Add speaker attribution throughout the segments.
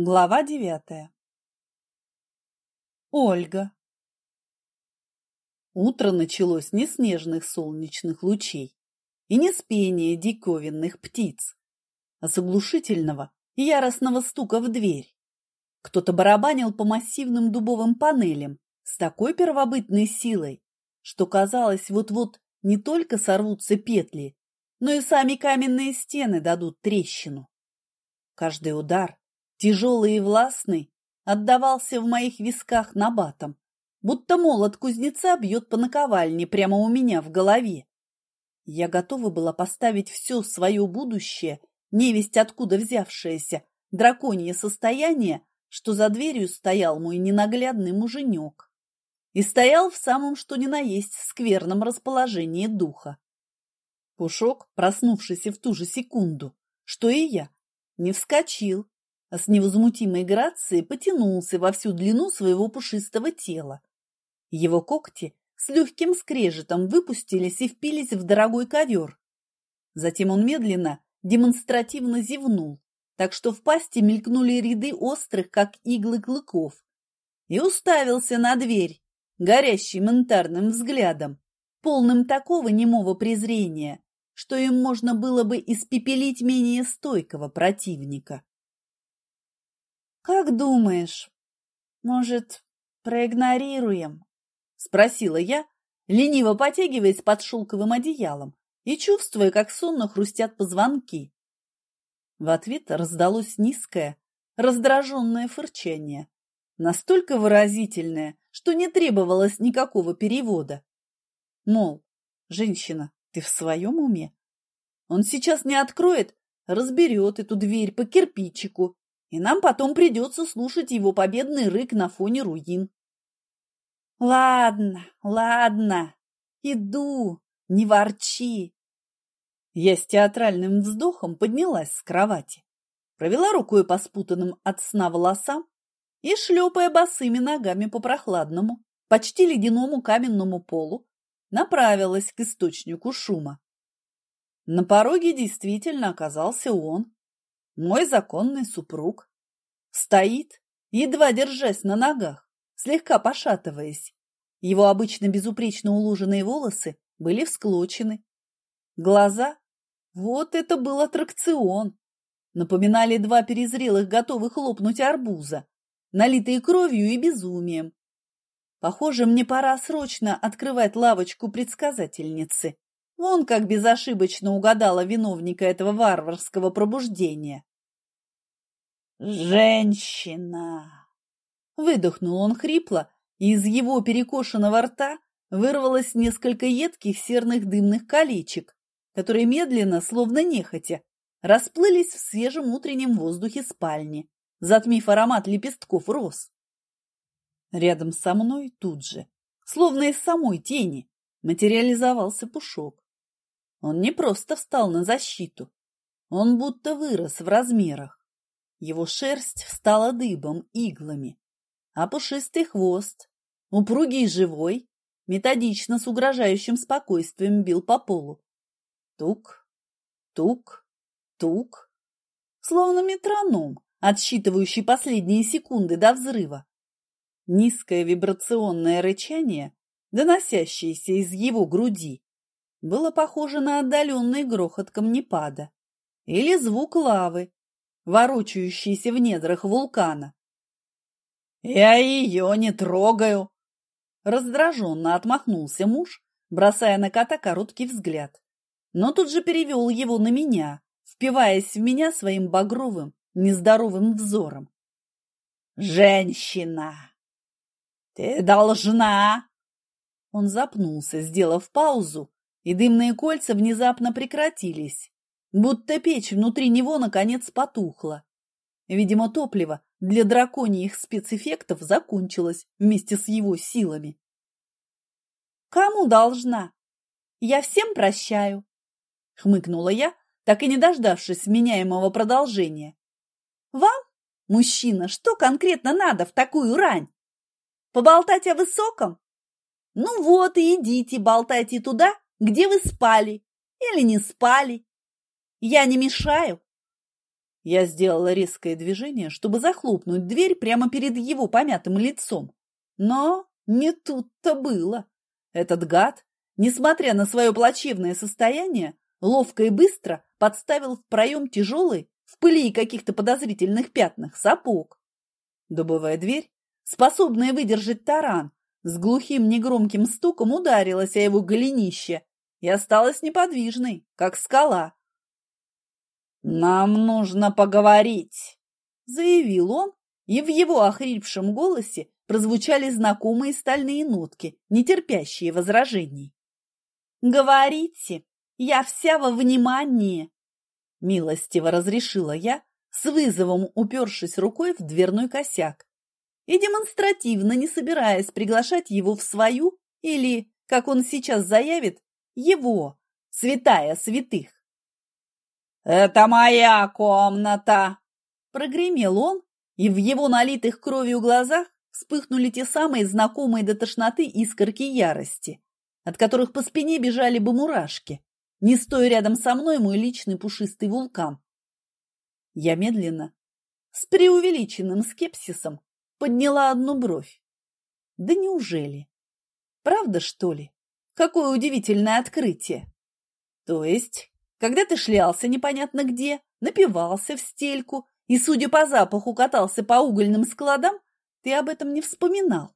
Speaker 1: Глава девятая. Ольга. Утро началось не с нежных солнечных лучей и не с пения диковинных птиц, а с оглушительного и яростного стука в дверь. Кто-то барабанил по массивным дубовым панелям с такой первобытной силой, что казалось, вот-вот не только сорвутся петли, но и сами каменные стены дадут трещину. Каждый удар тяжелый и властный, отдавался в моих висках набатом, будто молот кузнеца бьет по наковальне прямо у меня в голове. Я готова была поставить все свое будущее, невесть откуда взявшееся, драконье состояние, что за дверью стоял мой ненаглядный муженек. И стоял в самом что ни на есть скверном расположении духа. Пушок, проснувшийся в ту же секунду, что и я, не вскочил, с невозмутимой грацией потянулся во всю длину своего пушистого тела. Его когти с легким скрежетом выпустились и впились в дорогой ковер. Затем он медленно, демонстративно зевнул, так что в пасти мелькнули ряды острых, как иглы клыков, и уставился на дверь, горящим янтарным взглядом, полным такого немого презрения, что им можно было бы испепелить менее стойкого противника. «Как думаешь, может, проигнорируем?» — спросила я, лениво потягиваясь под шелковым одеялом и чувствуя, как сонно хрустят позвонки. В ответ раздалось низкое, раздраженное фырчание, настолько выразительное, что не требовалось никакого перевода. Мол, женщина, ты в своем уме? Он сейчас не откроет, разберет эту дверь по кирпичику и нам потом придется слушать его победный рык на фоне руин. Ладно, ладно, иду, не ворчи. Я с театральным вздохом поднялась с кровати, провела рукой по спутанным от сна волосам и, шлепая босыми ногами по прохладному, почти ледяному каменному полу, направилась к источнику шума. На пороге действительно оказался он, мой законный супруг. Стоит, едва держась на ногах, слегка пошатываясь. Его обычно безупречно уложенные волосы были всклочены. Глаза – вот это был аттракцион. Напоминали два перезрелых, готовых лопнуть арбуза, налитые кровью и безумием. Похоже, мне пора срочно открывать лавочку предсказательницы. Вон как безошибочно угадала виновника этого варварского пробуждения. «Женщина!» Выдохнул он хрипло, и из его перекошенного рта вырвалось несколько едких серных дымных колечек, которые медленно, словно нехотя, расплылись в свежем утреннем воздухе спальни, затмив аромат лепестков роз. Рядом со мной тут же, словно из самой тени, материализовался пушок. Он не просто встал на защиту, он будто вырос в размерах. Его шерсть встала дыбом иглами, а пушистый хвост, упругий и живой, методично с угрожающим спокойствием бил по полу. Тук, тук, тук, словно метроном, отсчитывающий последние секунды до взрыва. Низкое вибрационное рычание, доносящееся из его груди, было похоже на отдаленный грохот камнепада или звук лавы, ворочающийся в недрах вулкана. «Я ее не трогаю!» Раздраженно отмахнулся муж, бросая на кота короткий взгляд, но тут же перевел его на меня, впиваясь в меня своим багровым, нездоровым взором. «Женщина! Ты должна!» Он запнулся, сделав паузу, и дымные кольца внезапно прекратились, будто печь внутри него наконец потухла. Видимо, топливо для драконьих спецэффектов закончилось вместе с его силами. «Кому должна? Я всем прощаю», — хмыкнула я, так и не дождавшись меняемого продолжения. «Вам, мужчина, что конкретно надо в такую рань? Поболтать о высоком? Ну вот и идите болтайте туда, где вы спали или не спали. Я не мешаю. Я сделала резкое движение, чтобы захлопнуть дверь прямо перед его помятым лицом. Но не тут-то было. Этот гад, несмотря на свое плачевное состояние, ловко и быстро подставил в проем тяжелый, в пыли и каких-то подозрительных пятнах, сапог. Дубовая дверь, способная выдержать таран, с глухим негромким стуком ударилась о его голенище и осталась неподвижной, как скала. «Нам нужно поговорить», — заявил он, и в его охрипшем голосе прозвучали знакомые стальные нотки, не терпящие возражений. «Говорите, я вся во внимании!» Милостиво разрешила я, с вызовом упершись рукой в дверной косяк и демонстративно не собираясь приглашать его в свою или, как он сейчас заявит, его, святая святых. «Это моя комната!» Прогремел он, и в его налитых кровью глазах вспыхнули те самые знакомые до тошноты искорки ярости, от которых по спине бежали бы мурашки, не стоя рядом со мной мой личный пушистый вулкан. Я медленно, с преувеличенным скепсисом, подняла одну бровь. Да неужели? Правда, что ли? Какое удивительное открытие! То есть, когда ты шлялся непонятно где, напивался в стельку и, судя по запаху, катался по угольным складам, ты об этом не вспоминал.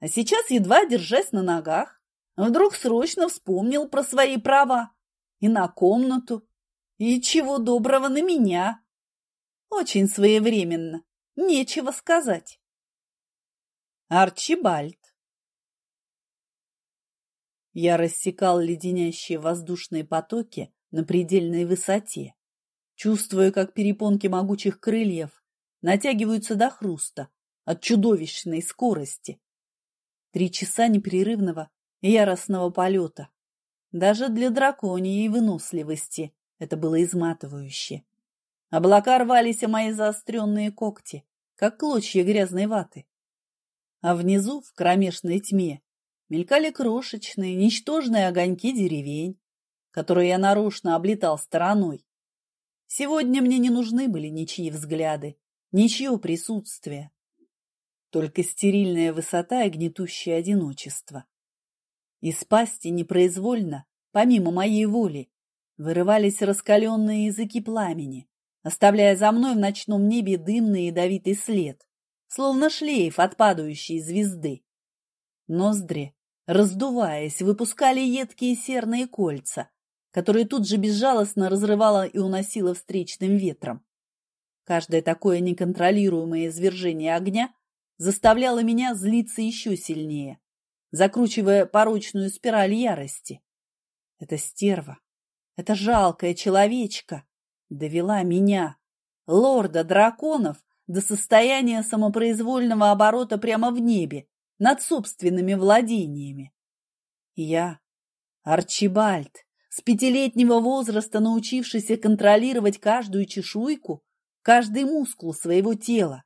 Speaker 1: А сейчас, едва держась на ногах, вдруг срочно вспомнил про свои права и на комнату, и чего доброго на меня. Очень своевременно, нечего сказать. Арчибальд Я рассекал леденящие воздушные потоки на предельной высоте, чувствуя, как перепонки могучих крыльев натягиваются до хруста от чудовищной скорости. Три часа непрерывного яростного полета. Даже для драконьей выносливости это было изматывающе. Облака рвались о мои заостренные когти, как клочья грязной ваты. А внизу, в кромешной тьме, мелькали крошечные, ничтожные огоньки деревень, которые я нарочно облетал стороной. Сегодня мне не нужны были ничьи взгляды, ничье присутствие. Только стерильная высота и гнетущее одиночество. Из пасти непроизвольно, помимо моей воли, вырывались раскаленные языки пламени, оставляя за мной в ночном небе дымный ядовитый след, словно шлейф от падающей звезды. Ноздри, раздуваясь, выпускали едкие серные кольца, которые тут же безжалостно разрывало и уносило встречным ветром. Каждое такое неконтролируемое извержение огня заставляло меня злиться еще сильнее закручивая порочную спираль ярости. Эта стерва, эта жалкая человечка довела меня, лорда драконов, до состояния самопроизвольного оборота прямо в небе, над собственными владениями. Я, Арчибальд, с пятилетнего возраста научившийся контролировать каждую чешуйку, каждый мускул своего тела.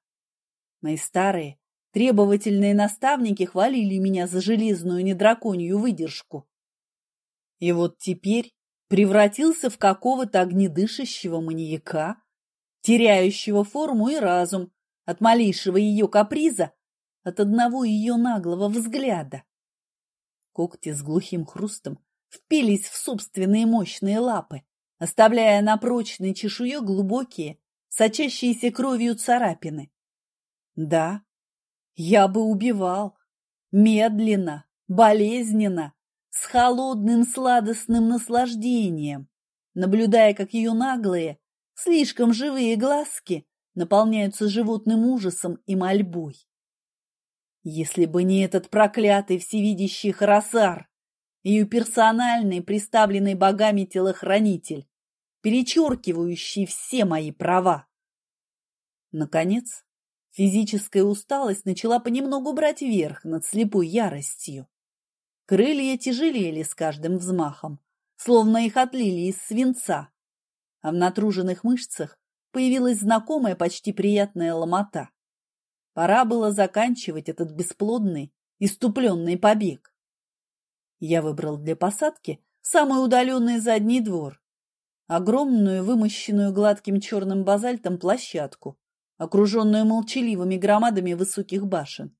Speaker 1: Мои старые, Требовательные наставники хвалили меня за железную недраконью выдержку. И вот теперь превратился в какого-то огнедышащего маньяка, теряющего форму и разум от малейшего ее каприза, от одного ее наглого взгляда. Когти с глухим хрустом впились в собственные мощные лапы, оставляя на прочной чешуе глубокие, сочащиеся кровью царапины. Да, я бы убивал. Медленно, болезненно, с холодным сладостным наслаждением, наблюдая, как ее наглые, слишком живые глазки наполняются животным ужасом и мольбой. Если бы не этот проклятый всевидящий Харасар, ее персональный, приставленный богами телохранитель, перечеркивающий все мои права. Наконец, Физическая усталость начала понемногу брать верх над слепой яростью. Крылья тяжелели с каждым взмахом, словно их отлили из свинца, а в натруженных мышцах появилась знакомая почти приятная ломота. Пора было заканчивать этот бесплодный, иступленный побег. Я выбрал для посадки самый удаленный задний двор огромную, вымощенную гладким черным базальтом площадку, окруженную молчаливыми громадами высоких башен.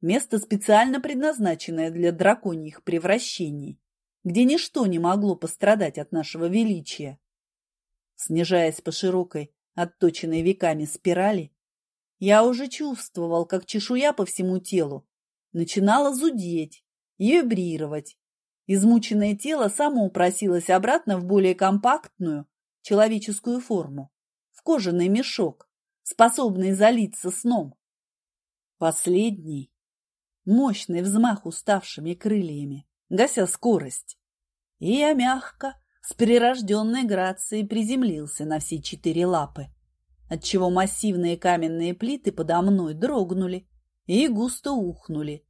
Speaker 1: Место, специально предназначенное для драконьих превращений, где ничто не могло пострадать от нашего величия. Снижаясь по широкой, отточенной веками спирали, я уже чувствовал, как чешуя по всему телу начинала зудеть и вибрировать. Измученное тело само упросилось обратно в более компактную человеческую форму, в кожаный мешок, способный залиться сном. Последний, мощный взмах уставшими крыльями, гася скорость, и я мягко, с прирожденной грацией приземлился на все четыре лапы, отчего массивные каменные плиты подо мной дрогнули и густо ухнули.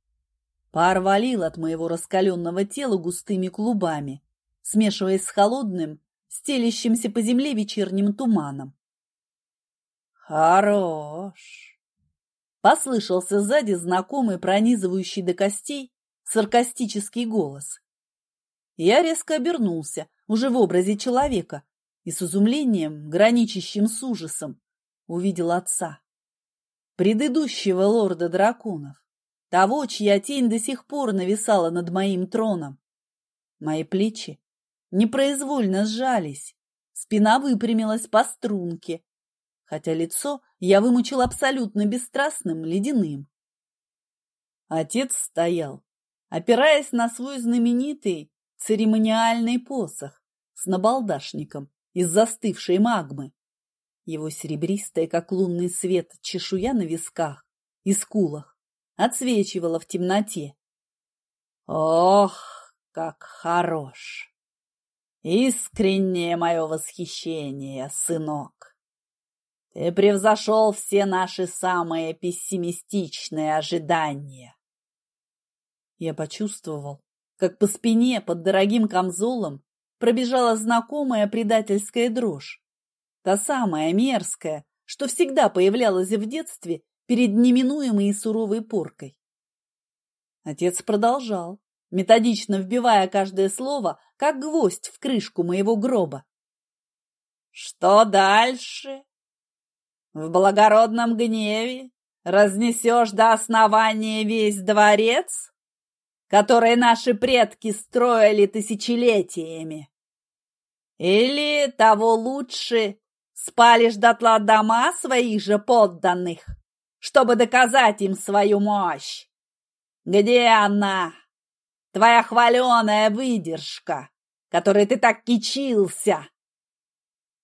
Speaker 1: Пар валил от моего раскаленного тела густыми клубами, смешиваясь с холодным, стелящимся по земле вечерним туманом. «Хорош!» Послышался сзади знакомый, пронизывающий до костей, саркастический голос. Я резко обернулся, уже в образе человека, и с изумлением, граничащим с ужасом, увидел отца, предыдущего лорда драконов, того, чья тень до сих пор нависала над моим троном. Мои плечи непроизвольно сжались, спина выпрямилась по струнке, хотя лицо я вымучил абсолютно бесстрастным, ледяным. Отец стоял, опираясь на свой знаменитый церемониальный посох с набалдашником из застывшей магмы. Его серебристая, как лунный свет, чешуя на висках и скулах отсвечивала в темноте. Ох, как хорош! Искреннее мое восхищение, сынок! Ты превзошел все наши самые пессимистичные ожидания. Я почувствовал, как по спине под дорогим камзолом пробежала знакомая предательская дрожь. Та самая мерзкая, что всегда появлялась в детстве перед неминуемой и суровой поркой. Отец продолжал, методично вбивая каждое слово, как гвоздь в крышку моего гроба. «Что дальше? В благородном гневе разнесешь до основания весь дворец?» которые наши предки строили тысячелетиями. Или, того лучше, спалишь дотла дома своих же подданных, чтобы доказать им свою мощь. Где она, твоя хваленая выдержка, которой ты так кичился?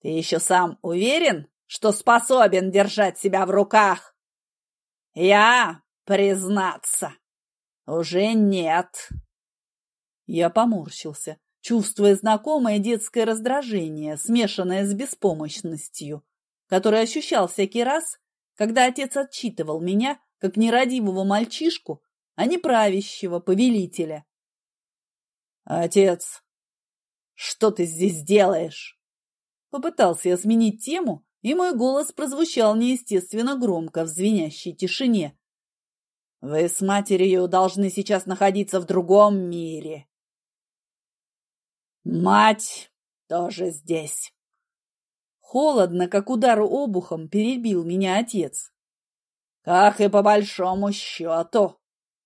Speaker 1: Ты еще сам уверен, что способен держать себя в руках? Я, признаться, «Уже нет!» Я поморщился, чувствуя знакомое детское раздражение, смешанное с беспомощностью, которое ощущал всякий раз, когда отец отчитывал меня, как нерадивого мальчишку, а не правящего повелителя. «Отец, что ты здесь делаешь?» Попытался я сменить тему, и мой голос прозвучал неестественно громко в звенящей тишине. Вы с матерью должны сейчас находиться в другом мире. Мать тоже здесь. Холодно, как удар обухом, перебил меня отец. Как и по большому счету,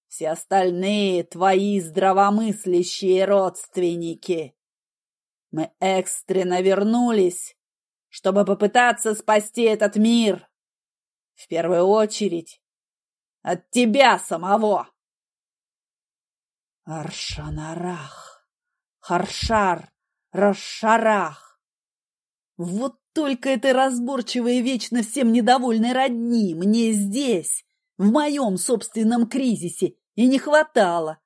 Speaker 1: все остальные твои здравомыслящие родственники. Мы экстренно вернулись, чтобы попытаться спасти этот мир. В первую очередь от тебя самого. Аршанарах, Харшар, Расшарах. Вот только этой разборчивой вечно всем недовольной родни мне здесь, в моем собственном кризисе, и не хватало.